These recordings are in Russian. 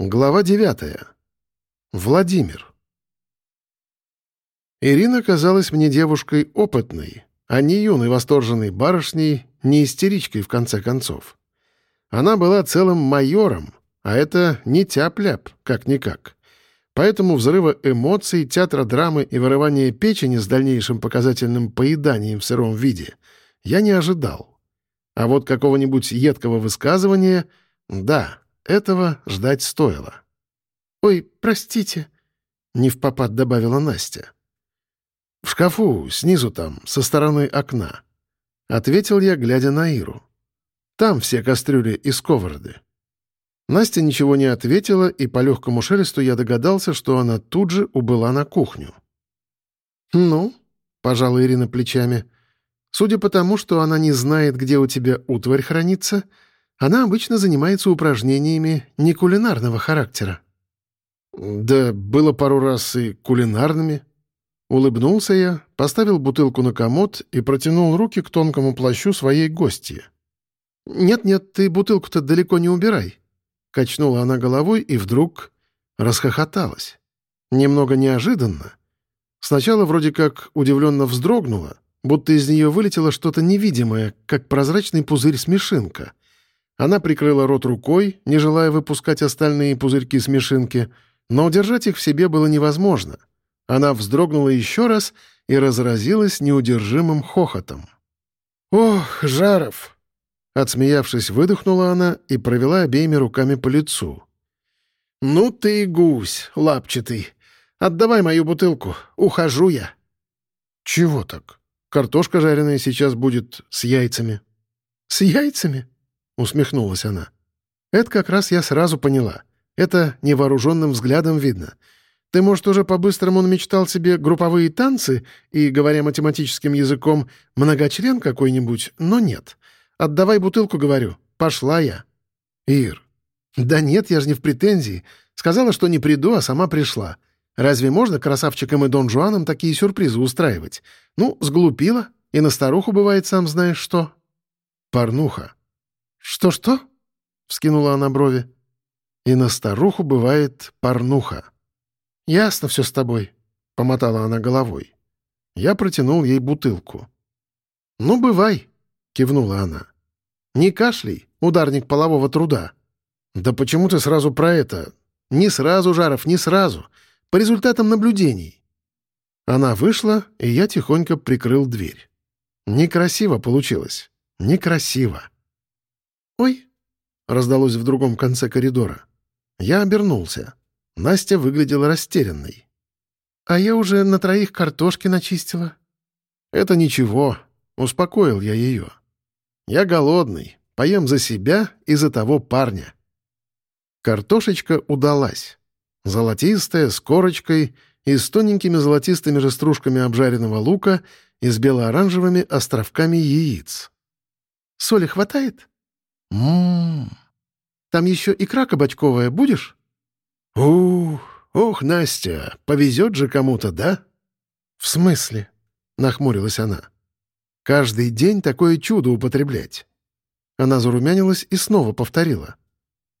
Глава девятая. Владимир. Ирина казалась мне девушкой опытной, а не юной восторженной барышней, не истеричкой, в конце концов. Она была целым майором, а это не тяп-ляп, как-никак. Поэтому взрыва эмоций, театра драмы и вырывания печени с дальнейшим показательным поеданием в сыром виде я не ожидал. А вот какого-нибудь едкого высказывания — да, этого ждать стоило. «Ой, простите», — не в попад добавила Настя. «В шкафу, снизу там, со стороны окна», — ответил я, глядя на Иру. «Там все кастрюли и сковороды». Настя ничего не ответила, и по легкому шелесту я догадался, что она тут же убыла на кухню. «Ну?» — пожала Ирина плечами. «Судя по тому, что она не знает, где у тебя утварь хранится, она обычно занимается упражнениями не кулинарного характера». «Да было пару раз и кулинарными», Улыбнулся я, поставил бутылку на комод и протянул руки к тонкому плащу своей гости. «Нет-нет, ты бутылку-то далеко не убирай», — качнула она головой и вдруг расхохоталась. Немного неожиданно. Сначала вроде как удивленно вздрогнула, будто из нее вылетело что-то невидимое, как прозрачный пузырь-смешинка. Она прикрыла рот рукой, не желая выпускать остальные пузырьки-смешинки, но удержать их в себе было невозможно — она вздрогнула еще раз и разразилась неудержимым хохотом. «Ох, Жаров!» Отсмеявшись, выдохнула она и провела обеими руками по лицу. «Ну ты и гусь, лапчатый! Отдавай мою бутылку, ухожу я!» «Чего так? Картошка жареная сейчас будет с яйцами». «С яйцами?» — усмехнулась она. «Это как раз я сразу поняла. Это невооруженным взглядом видно. Ты, может, уже по-быстрому намечтал себе групповые танцы и, говоря математическим языком, многочлен какой-нибудь, но нет. Отдавай бутылку, говорю. Пошла я. Ир. Да нет, я же не в претензии. Сказала, что не приду, а сама пришла. Разве можно красавчикам и Дон Жуанам такие сюрпризы устраивать? Ну, сглупила. И на старуху бывает сам знаешь что. Порнуха. Что-что? Вскинула она брови. И на старуху бывает порнуха. «Ясно все с тобой», — помотала она головой. Я протянул ей бутылку. «Ну, бывай», — кивнула она. «Не кашляй, ударник полового труда». «Да почему ты сразу про это?» «Не сразу, Жаров, не сразу. По результатам наблюдений». Она вышла, и я тихонько прикрыл дверь. Некрасиво получилось. Некрасиво. «Ой!» — раздалось в другом конце коридора. Я обернулся. Настя выглядела растерянной. «А я уже на троих картошки начистила». «Это ничего», — успокоил я ее. «Я голодный, поем за себя и за того парня». Картошечка удалась. Золотистая, с корочкой и с тоненькими золотистыми же стружками обжаренного лука и с бело-оранжевыми островками яиц. «Соли хватает?» «Ммм...» «Там еще икра кабачковая будешь?» «Ух, ух, Настя, повезет же кому-то, да?» «В смысле?» — нахмурилась она. «Каждый день такое чудо употреблять». Она зарумянилась и снова повторила.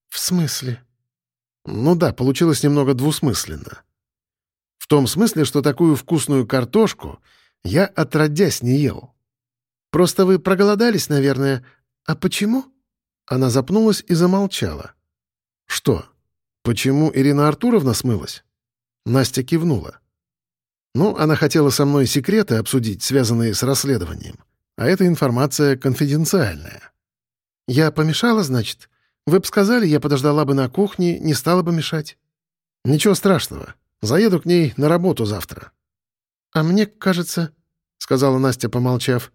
«В смысле?» «Ну да, получилось немного двусмысленно. В том смысле, что такую вкусную картошку я отродясь не ел. Просто вы проголодались, наверное. А почему?» Она запнулась и замолчала. «Что?» «Почему Ирина Артуровна смылась?» Настя кивнула. «Ну, она хотела со мной секреты обсудить, связанные с расследованием. А эта информация конфиденциальная». «Я помешала, значит? Вы бы сказали, я подождала бы на кухне, не стала бы мешать». «Ничего страшного. Заеду к ней на работу завтра». «А мне кажется...» — сказала Настя, помолчав.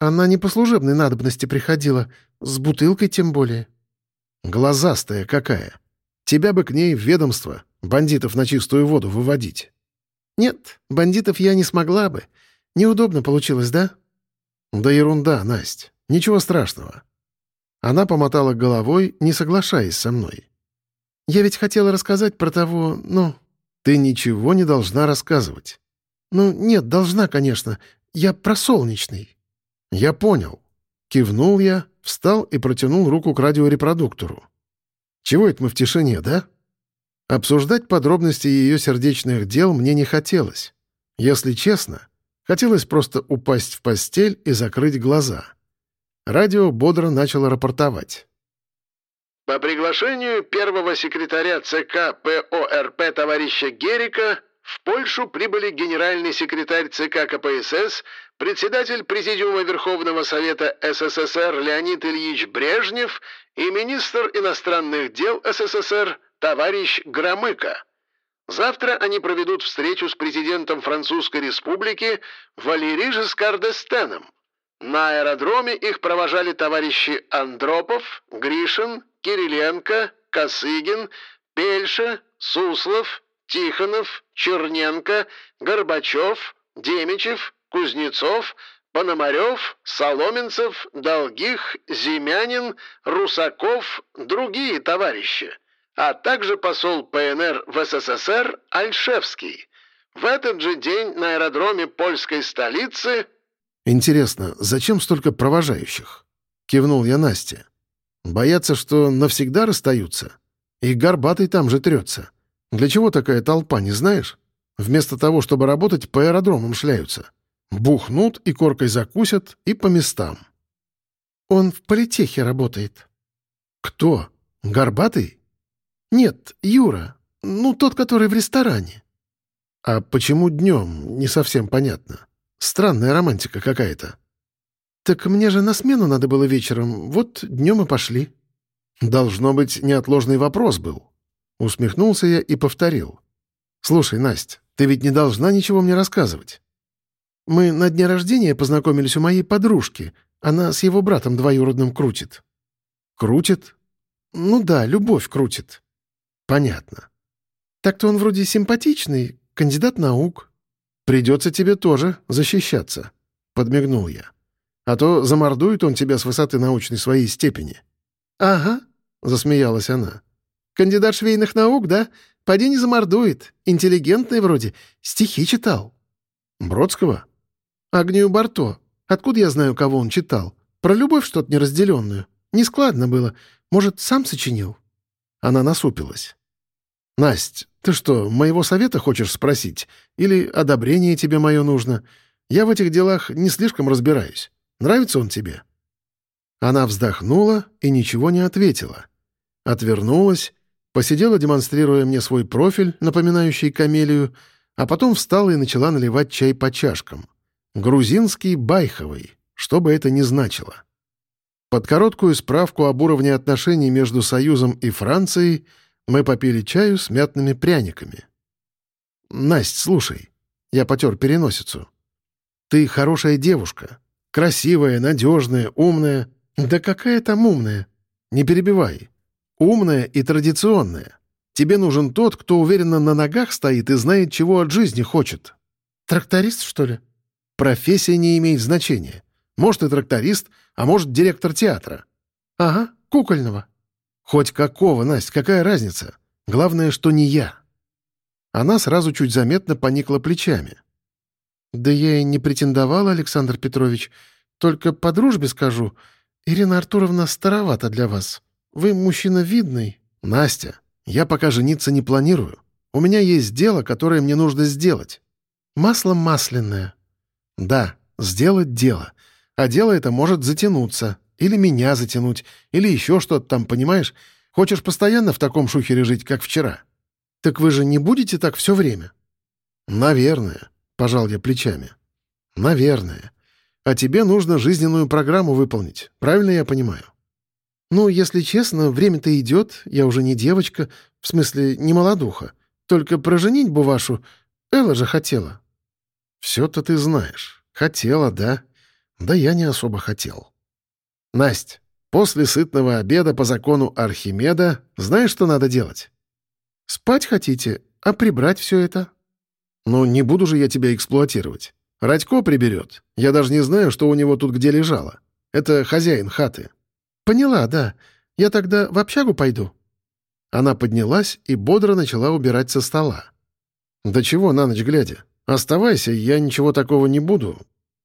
«Она не по служебной надобности приходила, с бутылкой тем более». «Глазастая какая!» Тебя бы к ней в ведомство, бандитов на чистую воду выводить». «Нет, бандитов я не смогла бы. Неудобно получилось, да?» «Да ерунда, Настя. Ничего страшного». Она помотала головой, не соглашаясь со мной. «Я ведь хотела рассказать про того, ну...» «Ты ничего не должна рассказывать». «Ну, нет, должна, конечно. Я про солнечный». «Я понял». Кивнул я, встал и протянул руку к радиорепродуктору. Чего это мы в тишине, да? Обсуждать подробности ее сердечных дел мне не хотелось. Если честно, хотелось просто упасть в постель и закрыть глаза. Радио бодро начало рапортовать. По приглашению первого секретаря ЦК ПОРП товарища Герика в Польшу прибыли генеральный секретарь ЦК КПСС, председатель Президиума Верховного Совета СССР Леонид Ильич Брежнев и министр иностранных дел СССР товарищ Громыко. Завтра они проведут встречу с президентом Французской Республики Валери Жескар д'Эстеном. На аэродроме их провожали товарищи Андропов, Гришин, Кириленко, Косыгин, Пельша, Суслов, Тихонов, Черненко, Горбачев, Демичев, Кузнецов, Пономарев, Соломенцев, Долгих, Зимянин, Русаков, другие товарищи, а также посол ПНР в СССР Альшевский. В этот же день на аэродроме польской столицы... «Интересно, зачем столько провожающих?» — кивнул я Насте. «Боятся, что навсегда расстаются? И горбатый там же трется. Для чего такая толпа, не знаешь? Вместо того, чтобы работать, по аэродромам шляются. Бухнут и коркой закусят, и по местам». «Он в политехе работает». «Кто? Горбатый?» «Нет, Юра. Ну, тот, который в ресторане». «А почему днем? Не совсем понятно». Странная романтика какая-то». «Так мне же на смену надо было вечером. Вот днем и пошли». «Должно быть, неотложный вопрос был». Усмехнулся я и повторил. «Слушай, Настя, ты ведь не должна ничего мне рассказывать». «Мы на дне рождения познакомились у моей подружки. Она с его братом двоюродным крутит». «Крутит?» «Ну да, любовь крутит». «Понятно». «Так-то он вроде симпатичный, кандидат наук». «Придется тебе тоже защищаться», — подмигнул я. «А то замордует он тебя с высоты научной своей степени». «Ага», — засмеялась она. «Кандидат швейных наук, да? Поди не замордует. Интеллигентный вроде. Стихи читал». «Бродского?» «Агнию Барто. Откуда я знаю, кого он читал? Про любовь что-то неразделенную. Нескладно было. Может, сам сочинил?» Она насупилась. «Насть, ты что, моего совета хочешь спросить? Или одобрение тебе мое нужно? Я в этих делах не слишком разбираюсь. Нравится он тебе?» Она вздохнула и ничего не ответила. Отвернулась, посидела, демонстрируя мне свой профиль, напоминающий камелию, а потом встала и начала наливать чай по чашкам. Грузинский байховый, что бы это ни значило. Под короткую справку об уровне отношений между Союзом и Францией — мы попили чаю с мятными пряниками. «Насть, слушай». Я потер переносицу. «Ты хорошая девушка. Красивая, надежная, умная. Да какая там умная? Не перебивай. Умная и традиционная. Тебе нужен тот, кто уверенно на ногах стоит и знает, чего от жизни хочет. Тракторист, что ли? Профессия не имеет значения. Может, и тракторист, а может, директор театра. Ага, кукольного. «Хоть какого, Настя, какая разница? Главное, что не я». Она сразу чуть заметно поникла плечами. «Да я и не претендовала, Александр Петрович. Только по дружбе скажу. Ирина Артуровна старовата для вас. Вы мужчина видный». «Настя, я пока жениться не планирую. У меня есть дело, которое мне нужно сделать». «Масло масляное». «Да, сделать дело. А дело это может затянуться. Или меня затянуть, или еще что-то там, понимаешь? Хочешь постоянно в таком шухере жить, как вчера? Так вы же не будете так все время? Наверное, пожал я плечами. Наверное. А тебе нужно жизненную программу выполнить, правильно я понимаю? Ну, если честно, время-то идет, я уже не девочка, в смысле, не молодуха. Только проженить бы вашу, Элла же хотела. Все-то ты знаешь. Хотела, да? Да я не особо хотел. Насть, после сытного обеда по закону Архимеда знаешь, что надо делать? Спать хотите, а прибрать все это? Ну, не буду же я тебя эксплуатировать. Радько приберет. Я даже не знаю, что у него тут где лежало. Это хозяин хаты. Поняла, да. Я тогда в общагу пойду. Она поднялась и бодро начала убирать со стола. «Да чего на ночь глядя? Оставайся, я ничего такого не буду».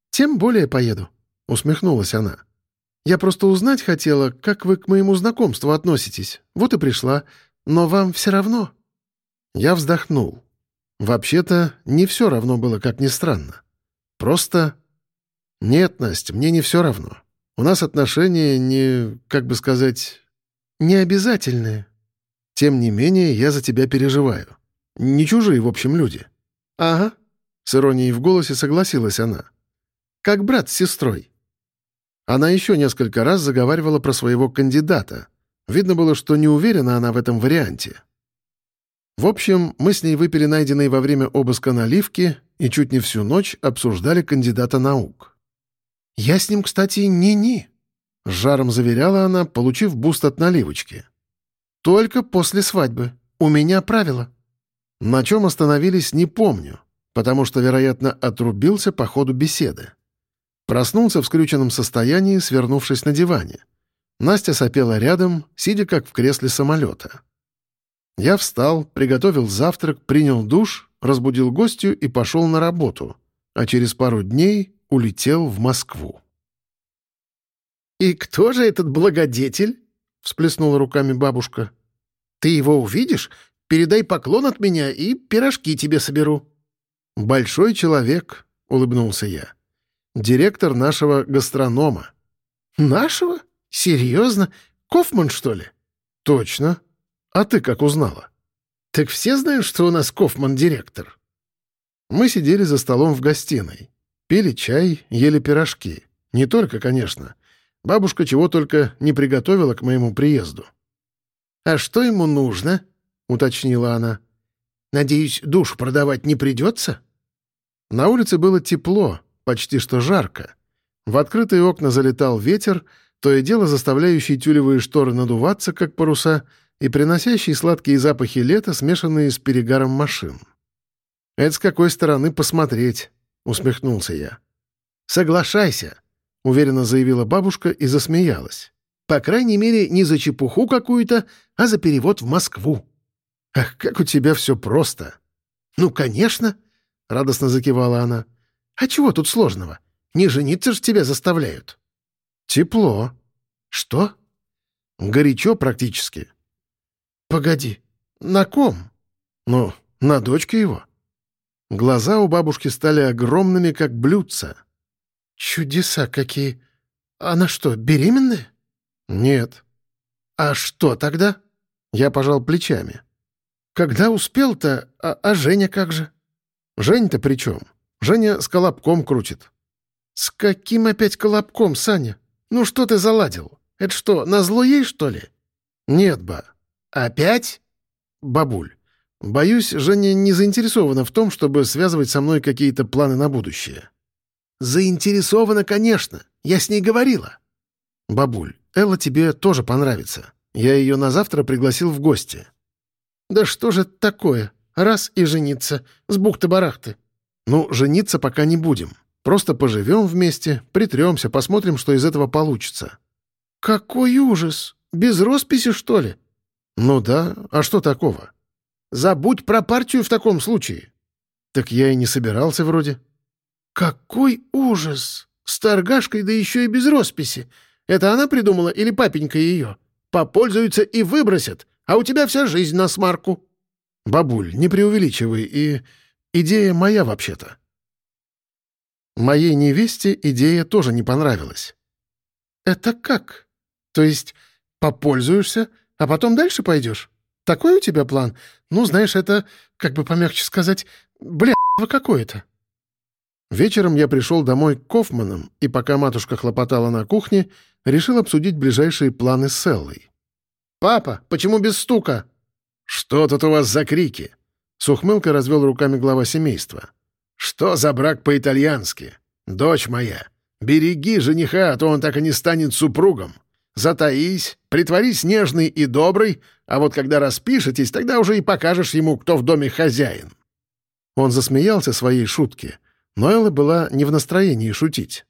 «Тем более поеду», — усмехнулась она. Я просто узнать хотела, как вы к моему знакомству относитесь. Вот и пришла. Но вам все равно». Я вздохнул. Вообще-то, не все равно было, как ни странно. Просто... Нет, Настя, мне не все равно. У нас отношения не, как бы сказать, не обязательные. Тем не менее, я за тебя переживаю. Не чужие, в общем, люди. Ага. С иронией в голосе согласилась она. Как брат с сестрой. Она еще несколько раз заговаривала про своего кандидата. Видно было, что не уверена она в этом варианте. В общем, мы с ней выпили найденные во время обыска наливки и чуть не всю ночь обсуждали кандидата наук. «Я с ним, кстати, не-не», — с жаром заверяла она, получив буст от наливочки. «Только после свадьбы. У меня правило». На чем остановились, не помню, потому что, вероятно, отрубился по ходу беседы. Проснулся в скрюченном состоянии, свернувшись на диване. Настя сопела рядом, сидя как в кресле самолета. Я встал, приготовил завтрак, принял душ, разбудил гостью и пошел на работу, а через пару дней улетел в Москву. «И кто же этот благодетель?» — всплеснула руками бабушка. «Ты его увидишь? Передай поклон от меня и пирожки тебе соберу». «Большой человек», — улыбнулся я. «Директор нашего гастронома». «Нашего? Серьезно? Кофман, что ли?» «Точно. А ты как узнала?» «Так все знают, что у нас Кофман директор?» Мы сидели за столом в гостиной. Пили чай, ели пирожки. Не только, конечно. Бабушка чего только не приготовила к моему приезду. «А что ему нужно?» — уточнила она. «Надеюсь, душ продавать не придется?» На улице было тепло, почти что жарко. В открытые окна залетал ветер, то и дело заставляющий тюлевые шторы надуваться, как паруса — и приносящий сладкие запахи лета, смешанные с перегаром машин. «Это с какой стороны посмотреть?» — усмехнулся я. «Соглашайся», — уверенно заявила бабушка и засмеялась. «По крайней мере, не за чепуху какую-то, а за перевод в Москву». «Ах, как у тебя все просто!» «Ну, конечно!» — радостно закивала она. «А чего тут сложного? Не жениться ж тебя заставляют». «Тепло». «Что?» «Горячо практически. «Погоди, на ком?» «Ну, на дочке его». Глаза у бабушки стали огромными, как блюдца. «Чудеса какие! Она что, беременная?» «Нет». «А что тогда?» Я пожал плечами. «Когда успел-то? А, а Женя как же?» «Жень-то при чем? Женя с колобком крутит». «С каким опять колобком, Саня? Ну что ты заладил? Это что, назло ей, что ли?» «Нет, ба. «Опять?» «Бабуль, боюсь, Женя не заинтересована в том, чтобы связывать со мной какие-то планы на будущее». «Заинтересована, конечно. Я с ней говорила». «Бабуль, Элла тебе тоже понравится. Я ее на завтра пригласил в гости». «Да что же такое? Раз и жениться. С бухты-барахты». «Ну, жениться пока не будем. Просто поживем вместе, притремся, посмотрим, что из этого получится». «Какой ужас! Без росписи, что ли?» «Ну да, а что такого?» «Забудь про партию в таком случае». «Так я и не собирался вроде». «Какой ужас! С торгашкой, да еще и без росписи. Это она придумала или папенька ее? Попользуются и выбросят, а у тебя вся жизнь на смарку». «Бабуль, не преувеличивай, и... идея моя вообще-то». Моей невесте идея тоже не понравилась. «Это как? То есть попользуешься, а потом дальше пойдешь? Такой у тебя план? Ну, знаешь, это, как бы помягче сказать, блядство какое-то». Вечером я пришел домой к Кофманам, и пока матушка хлопотала на кухне, решил обсудить ближайшие планы с Эллой. «Папа, почему без стука?» «Что тут у вас за крики?» С ухмылкой развел руками глава семейства. «Что за брак по-итальянски? Дочь моя, береги жениха, а то он так и не станет супругом. Затаись, притворись нежный и добрый, а вот когда распишетесь, тогда уже и покажешь ему, кто в доме хозяин». Он засмеялся своей шутке, но Элла была не в настроении шутить.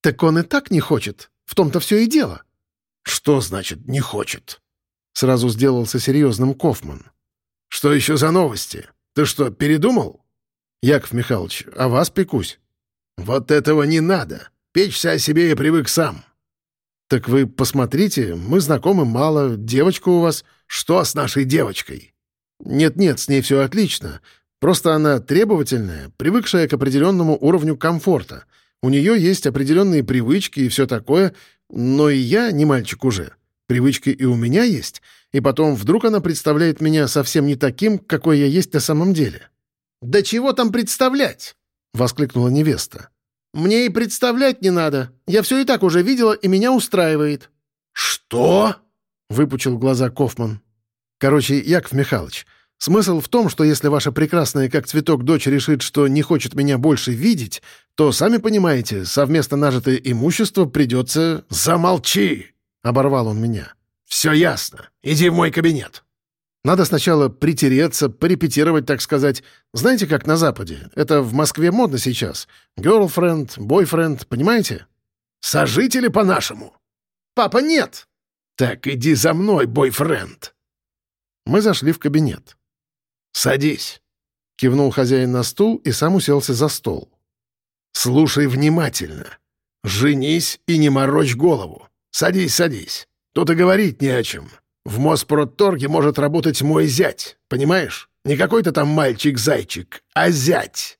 «Так он и так не хочет. В том-то все и дело». «Что значит «не хочет»?» Сразу сделался серьезным Кофман. «Что еще за новости? Ты что, передумал?» «Яков Михайлович, а вас пекусь». «Вот этого не надо. Печься о себе я привык сам». «Так вы посмотрите, мы знакомы мало, девочка у вас...» «Что с нашей девочкой?» Нет-нет, с ней все отлично. Просто она требовательная, привыкшая к определенному уровню комфорта. У нее есть определенные привычки и все такое, но и я не мальчик уже. Привычки и у меня есть, и потом вдруг она представляет меня совсем не таким, какой я есть на самом деле. «Да чего там представлять?» — воскликнула невеста. «Мне и представлять не надо. Я все и так уже видела, и меня устраивает». «Что?» — выпучил глаза Кофман. «Короче, Яков Михайлович, смысл в том, что если ваша прекрасная как цветок дочь решит, что не хочет меня больше видеть, то, сами понимаете, совместно нажитое имущество придется...» «Замолчи!» — оборвал он меня. «Все ясно. Иди в мой кабинет». Надо сначала притереться, порепетировать, так сказать. Знаете, как на Западе? Это в Москве модно сейчас. Girlfriend, boyfriend, понимаете? Сожители по-нашему. Папа, нет! Так иди за мной, бойфренд. Мы зашли в кабинет. «Садись», — кивнул хозяин на стул и сам уселся за стол. «Слушай внимательно. Женись и не морочь голову. Садись, садись. Тут и говорить не о чем. В Моспродторге может работать мой зять, понимаешь? Не какой-то там мальчик-зайчик, а зять.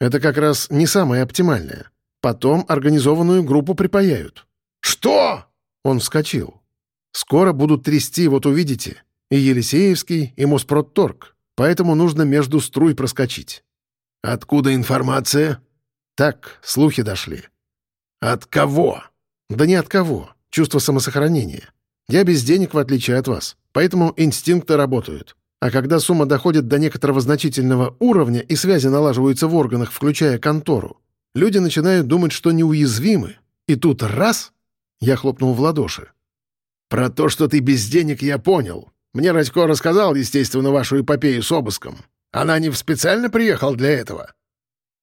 Это как раз не самое оптимальное. Потом организованную группу припаяют. Что? Он вскочил. Скоро будут трясти, вот увидите. И Елисеевский, и Моспродторг. Поэтому нужно между струй проскочить. Откуда информация? Так, слухи дошли. От кого? Да не от кого. Чувство самосохранения. Я без денег, в отличие от вас, поэтому инстинкты работают. А когда сумма доходит до некоторого значительного уровня и связи налаживаются в органах, включая контору, люди начинают думать, что неуязвимы. И тут раз — я хлопнул в ладоши. «Про то, что ты без денег, я понял. Мне Радько рассказал, естественно, вашу эпопею с обыском. Она не специально приехал для этого?»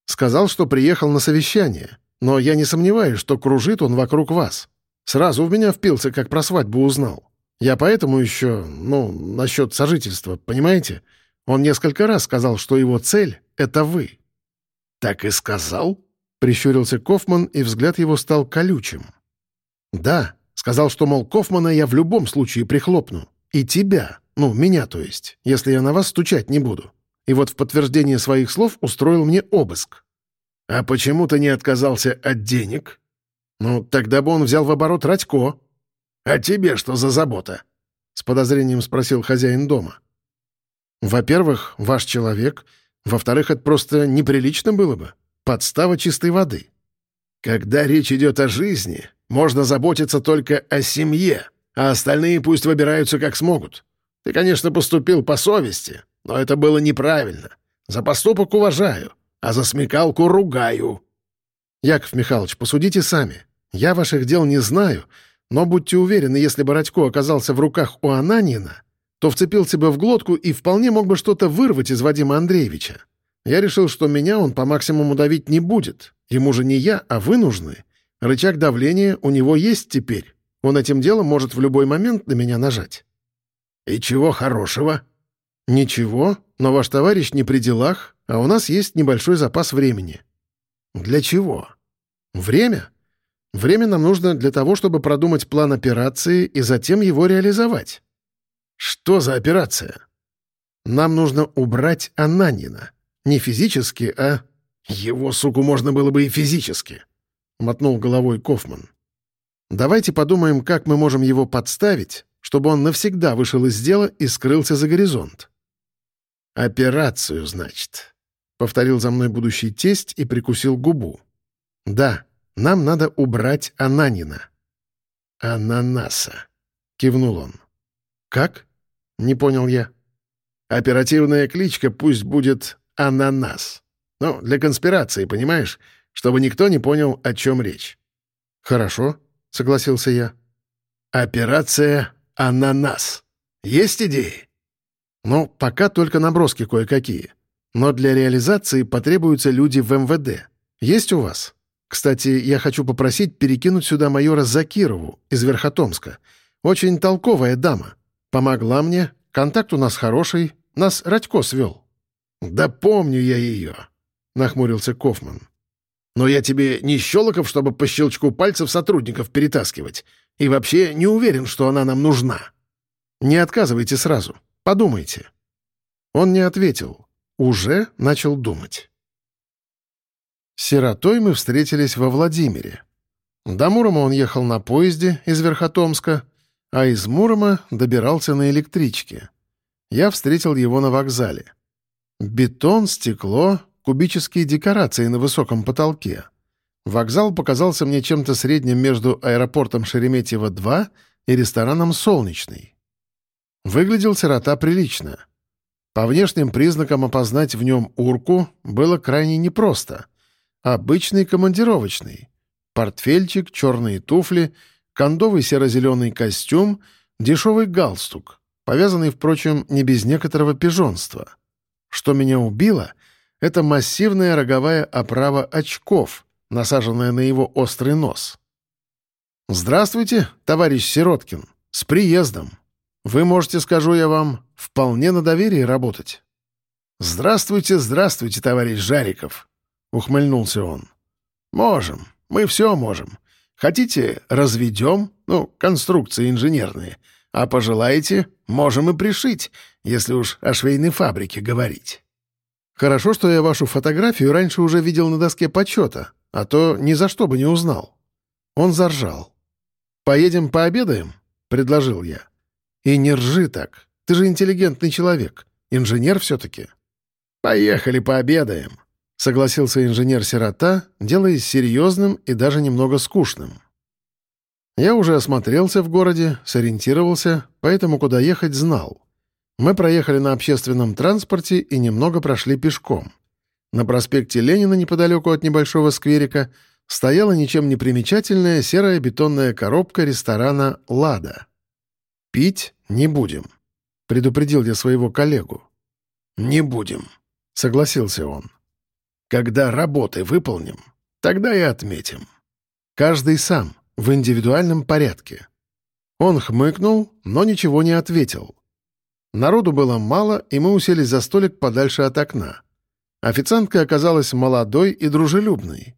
Сказал, что приехал на совещание, но я не сомневаюсь, что кружит он вокруг вас. Сразу в меня впился, как про свадьбу узнал. Я поэтому еще, ну, насчет сожительства, понимаете? Он несколько раз сказал, что его цель — это вы». «Так и сказал?» — прищурился Кофман, и взгляд его стал колючим. «Да», — сказал, что, мол, Кофмана я в любом случае прихлопну. И тебя, ну, меня то есть, если я на вас стучать не буду. И вот в подтверждение своих слов устроил мне обыск. «А почему ты не отказался от денег?» «Ну, тогда бы он взял в оборот Радько». «А тебе что за забота?» — с подозрением спросил хозяин дома. «Во-первых, ваш человек. Во-вторых, это просто неприлично было бы. Подстава чистой воды». «Когда речь идет о жизни, можно заботиться только о семье, а остальные пусть выбираются как смогут. Ты, конечно, поступил по совести, но это было неправильно. За поступок уважаю, а за смекалку ругаю». «Яков Михайлович, посудите сами. Я ваших дел не знаю, но будьте уверены, если бы оказался в руках у Ананина, то вцепился бы в глотку и вполне мог бы что-то вырвать из Вадима Андреевича. Я решил, что меня он по максимуму давить не будет. Ему же не я, а вы нужны. Рычаг давления у него есть теперь. Он этим делом может в любой момент на меня нажать». «И чего хорошего?» «Ничего, но ваш товарищ не при делах, а у нас есть небольшой запас времени». «Для чего?» Время? Время нам нужно для того, чтобы продумать план операции и затем его реализовать. Что за операция? Нам нужно убрать Ананина. Не физически, а... Его, суку, можно было бы и физически, — мотнул головой Кофман. Давайте подумаем, как мы можем его подставить, чтобы он навсегда вышел из дела и скрылся за горизонт. «Операцию, значит», — повторил за мной будущий тесть и прикусил губу. «Да, нам надо убрать Ананина». «Ананаса», — кивнул он. «Как?» — не понял я. «Оперативная кличка пусть будет Ананас. Ну, для конспирации, понимаешь? Чтобы никто не понял, о чем речь». «Хорошо», — согласился я. «Операция Ананас. Есть идеи?» «Ну, пока только наброски кое-какие. Но для реализации потребуются люди в МВД. Есть у вас?» Кстати, я хочу попросить перекинуть сюда майора Закирову из Верхотомска. Очень толковая дама. Помогла мне, контакт у нас хороший, нас Радько свел». «Да помню я ее», — нахмурился Кофман. «Но я тебе не Щелоков, чтобы по щелчку пальцев сотрудников перетаскивать. И вообще не уверен, что она нам нужна». «Не отказывайте сразу. Подумайте». Он не ответил. Уже начал думать. Сиротой мы встретились во Владимире. До Мурома он ехал на поезде из Верхотомска, а из Мурома добирался на электричке. Я встретил его на вокзале. Бетон, стекло, кубические декорации на высоком потолке. Вокзал показался мне чем-то средним между аэропортом Шереметьево-2 и рестораном «Солнечный». Выглядел сирота прилично. По внешним признакам опознать в нем урку было крайне непросто. Обычный командировочный. Портфельчик, черные туфли, кондовый серо-зеленый костюм, дешевый галстук, повязанный, впрочем, не без некоторого пижонства. Что меня убило — это массивная роговая оправа очков, насаженная на его острый нос. «Здравствуйте, товарищ Сироткин. С приездом. Вы можете, скажу я вам, вполне на доверии работать». «Здравствуйте, здравствуйте, товарищ Жариков», — ухмыльнулся он. «Можем. Мы все можем. Хотите, разведем, ну, конструкции инженерные, а пожелаете, можем и пришить, если уж о швейной фабрике говорить». Хорошо, что я вашу фотографию раньше уже видел на доске почета, а то ни за что бы не узнал». Он заржал. «Поедем пообедаем?» — предложил я. «И не ржи так. Ты же интеллигентный человек. Инженер все-таки». «Поехали пообедаем», — согласился инженер-сирота, делаясь серьезным и даже немного скучным. Я уже осмотрелся в городе, сориентировался, поэтому куда ехать знал. Мы проехали на общественном транспорте и немного прошли пешком. На проспекте Ленина, неподалеку от небольшого скверика, стояла ничем не примечательная серая бетонная коробка ресторана «Лада». «Пить не будем», — предупредил я своего коллегу. «Не будем», — согласился он. «Когда работы выполним, тогда и отметим. Каждый сам, в индивидуальном порядке». Он хмыкнул, но ничего не ответил. Народу было мало, и мы уселись за столик подальше от окна. Официантка оказалась молодой и дружелюбной.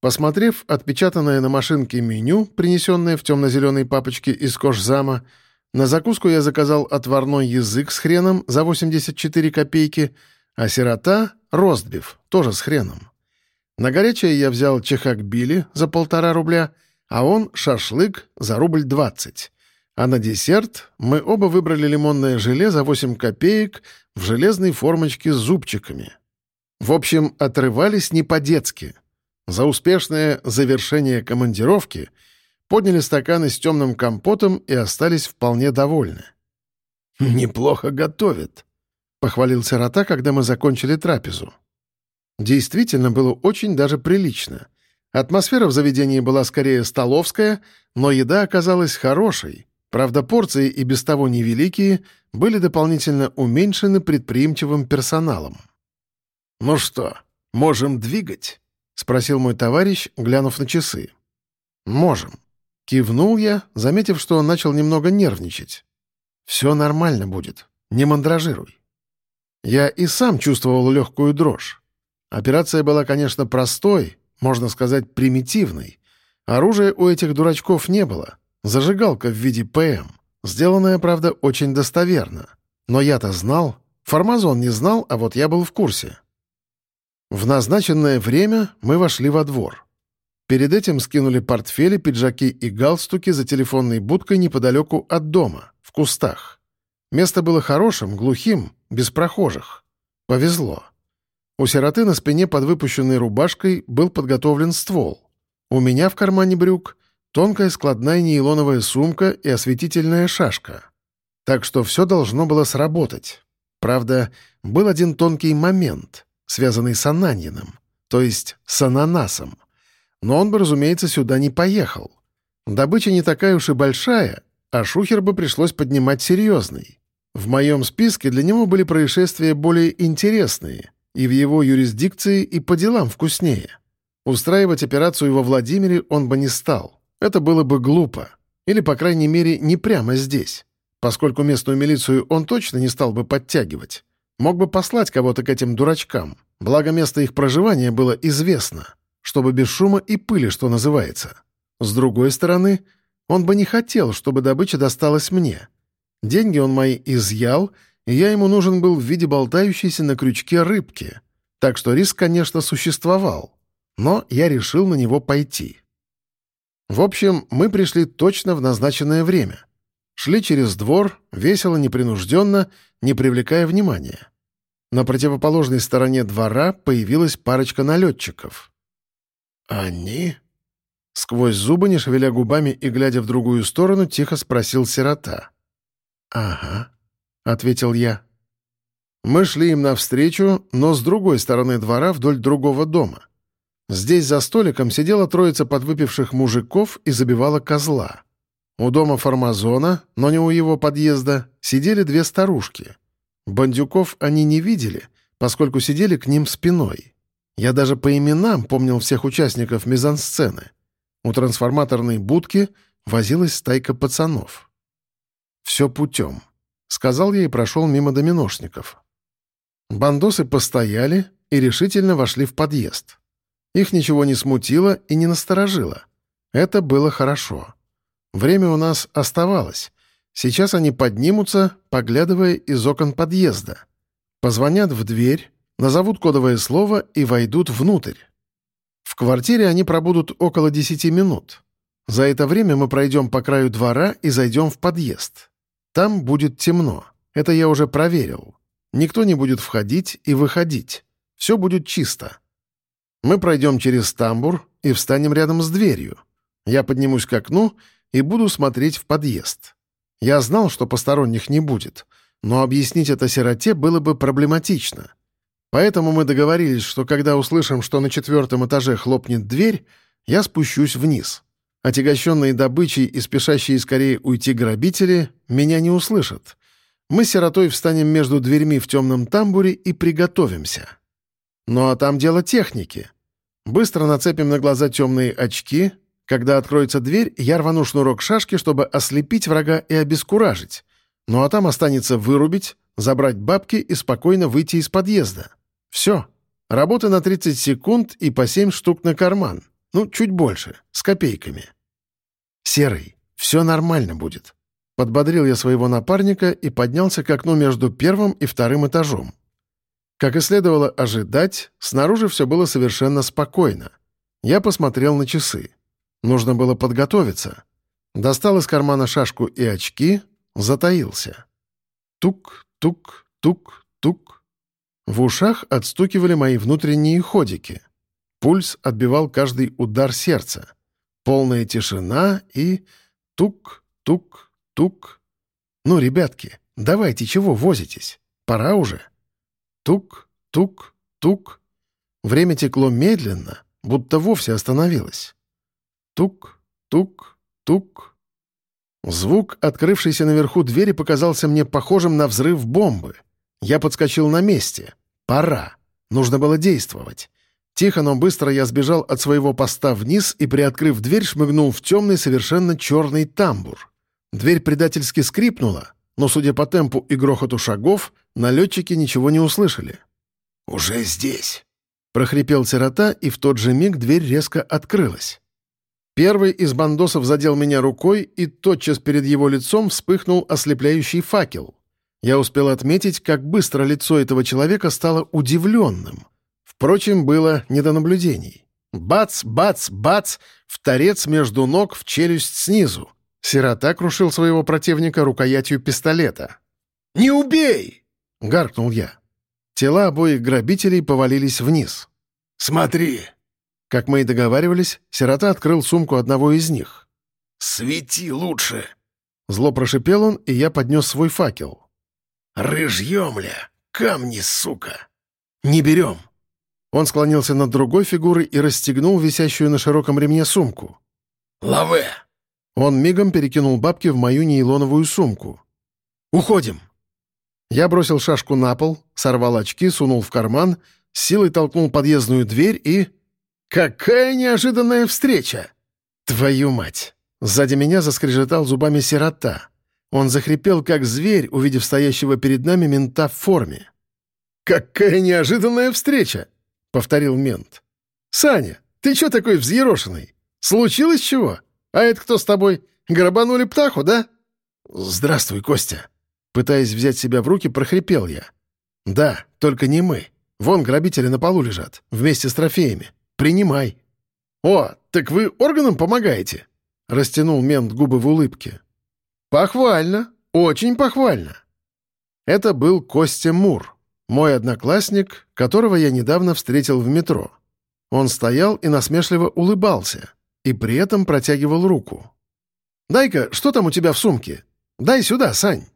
Посмотрев отпечатанное на машинке меню, принесенное в темно-зеленой папочке из кожзама, на закуску я заказал отварной язык с хреном за 84 копейки, а сирота — ростбиф, тоже с хреном. На горячее я взял чехак-били за полтора рубля, а он — шашлык за рубль двадцать. А на десерт мы оба выбрали лимонное желе за 8 копеек в железной формочке с зубчиками. В общем, отрывались не по-детски. За успешное завершение командировки подняли стаканы с темным компотом и остались вполне довольны. «Неплохо готовят», — похвалил сирота, когда мы закончили трапезу. Действительно, было очень даже прилично. Атмосфера в заведении была скорее столовская, но еда оказалась хорошей, Правда, порции и без того невеликие были дополнительно уменьшены предприимчивым персоналом. «Ну что, можем двигать?» — спросил мой товарищ, глянув на часы. «Можем». Кивнул я, заметив, что он начал немного нервничать. «Все нормально будет. Не мандражируй». Я и сам чувствовал легкую дрожь. Операция была, конечно, простой, можно сказать, примитивной. Оружия у этих дурачков не было — Зажигалка в виде ПМ. Сделанная, правда, очень достоверно. Но я-то знал. Формазон не знал, а вот я был в курсе. В назначенное время мы вошли во двор. Перед этим скинули портфели, пиджаки и галстуки за телефонной будкой неподалеку от дома, в кустах. Место было хорошим, глухим, без прохожих. Повезло. У сироты на спине под выпущенной рубашкой был подготовлен ствол. У меня в кармане брюк тонкая складная нейлоновая сумка и осветительная шашка. Так что все должно было сработать. Правда, был один тонкий момент, связанный с Ананьиным, то есть с ананасом. Но он бы, разумеется, сюда не поехал. Добыча не такая уж и большая, а шухер бы пришлось поднимать серьезный. В моем списке для него были происшествия более интересные, и в его юрисдикции и по делам вкуснее. Устраивать операцию во Владимире он бы не стал. Это было бы глупо. Или, по крайней мере, не прямо здесь. Поскольку местную милицию он точно не стал бы подтягивать. Мог бы послать кого-то к этим дурачкам. Благо, место их проживания было известно. Чтобы без шума и пыли, что называется. С другой стороны, он бы не хотел, чтобы добыча досталась мне. Деньги он мои изъял и я ему нужен был в виде болтающейся на крючке рыбки, так что риск, конечно, существовал, но я решил на него пойти. В общем, мы пришли точно в назначенное время. Шли через двор, весело, непринужденно, не привлекая внимания. На противоположной стороне двора появилась парочка налетчиков. «Они?» Сквозь зубы, не шевеля губами и глядя в другую сторону, тихо спросил сирота. «Ага», — ответил я. Мы шли им навстречу, но с другой стороны двора вдоль другого дома. Здесь за столиком сидела троица подвыпивших мужиков и забивала козла. У дома Формазона, но не у его подъезда, сидели две старушки. Бандюков они не видели, поскольку сидели к ним спиной. Я даже по именам помнил всех участников мизансцены. У трансформаторной будки возилась стайка пацанов. «Все путем», — сказал я и прошел мимо доминошников. Бандосы постояли и решительно вошли в подъезд. Их ничего не смутило и не насторожило. Это было хорошо. Время у нас оставалось. Сейчас они поднимутся, поглядывая из окон подъезда. Позвонят в дверь, назовут кодовое слово и войдут внутрь. В квартире они пробудут около 10 минут. За это время мы пройдем по краю двора и зайдем в подъезд. Там будет темно. Это я уже проверил. Никто не будет входить и выходить. Все будет чисто. Мы пройдем через тамбур и встанем рядом с дверью. Я поднимусь к окну и буду смотреть в подъезд. Я знал, что посторонних не будет, но объяснить это сироте было бы проблематично. Поэтому мы договорились, что когда услышим, что на четвертом этаже хлопнет дверь, я спущусь вниз. Отягощенные добычей и спешащие скорее уйти грабители меня не услышат. Мы с сиротой встанем между дверьми в темном тамбуре и приготовимся. Ну а там дело техники. Быстро нацепим на глаза темные очки, когда откроется дверь, я рвану шнурок шашки, чтобы ослепить врага и обескуражить. Ну а там останется вырубить, забрать бабки и спокойно выйти из подъезда. Все. Работа на 30 секунд и по 7 штук на карман. Ну, чуть больше, с копейками. «Серый, все нормально будет». Подбодрил я своего напарника и поднялся к окну между первым и вторым этажом. Как и следовало ожидать, снаружи все было совершенно спокойно. Я посмотрел на часы. Нужно было подготовиться. Достал из кармана шашку и очки, затаился. Тук, тук, тук, тук. В ушах отстукивали мои внутренние ходики. Пульс отбивал каждый удар сердца. Полная тишина и... Тук, тук, тук. Ну, ребятки, давайте чего возитесь? Пора уже. Тук, тук, тук. Время текло медленно, будто вовсе остановилось. Тук, тук, тук. Звук, открывшийся наверху двери, показался мне похожим на взрыв бомбы. Я подскочил на месте. Пора. Нужно было действовать. Тихо, но быстро я сбежал от своего поста вниз и, приоткрыв дверь, шмыгнул в темный, совершенно черный тамбур. Дверь предательски скрипнула, но, судя по темпу и грохоту шагов, налетчики ничего не услышали. «Уже здесь!» — прохрипел сирота, и в тот же миг дверь резко открылась. Первый из бандосов задел меня рукой, и тотчас перед его лицом вспыхнул ослепляющий факел. Я успел отметить, как быстро лицо этого человека стало удивленным. Впрочем, было не до наблюдений. Бац, бац, бац, в торец между ног, в челюсть снизу. Сирота крушил своего противника рукоятью пистолета. «Не убей!» — гаркнул я. Тела обоих грабителей повалились вниз. «Смотри!» Как мы и договаривались, сирота открыл сумку одного из них. «Свети лучше!» Зло прошипел он, и я поднес свой факел. «Рыжьем, ля! Камни, сука!» «Не берем!» Он склонился над другой фигурой и расстегнул висящую на широком ремне сумку. «Лаве!» Он мигом перекинул бабки в мою нейлоновую сумку. «Уходим!» Я бросил шашку на пол, сорвал очки, сунул в карман, силой толкнул подъездную дверь и... «Какая неожиданная встреча!» «Твою мать!» Сзади меня заскрежетал зубами сирота. Он захрипел, как зверь, увидев стоящего перед нами мента в форме. «Какая неожиданная встреча!» — повторил мент. «Саня, ты чё такой взъерошенный? Случилось чего? А это кто с тобой? Грабанули птаху, да?» «Здравствуй, Костя!» Пытаясь взять себя в руки, прохрипел я. «Да, только не мы. Вон грабители на полу лежат, вместе с трофеями. Принимай». «О, так вы органам помогаете?» — растянул мент губы в улыбке. «Похвально, очень похвально». Это был Костя Мур, мой одноклассник, которого я недавно встретил в метро. Он стоял и насмешливо улыбался, и при этом протягивал руку. «Дай-ка, что там у тебя в сумке? Дай сюда, Сань!»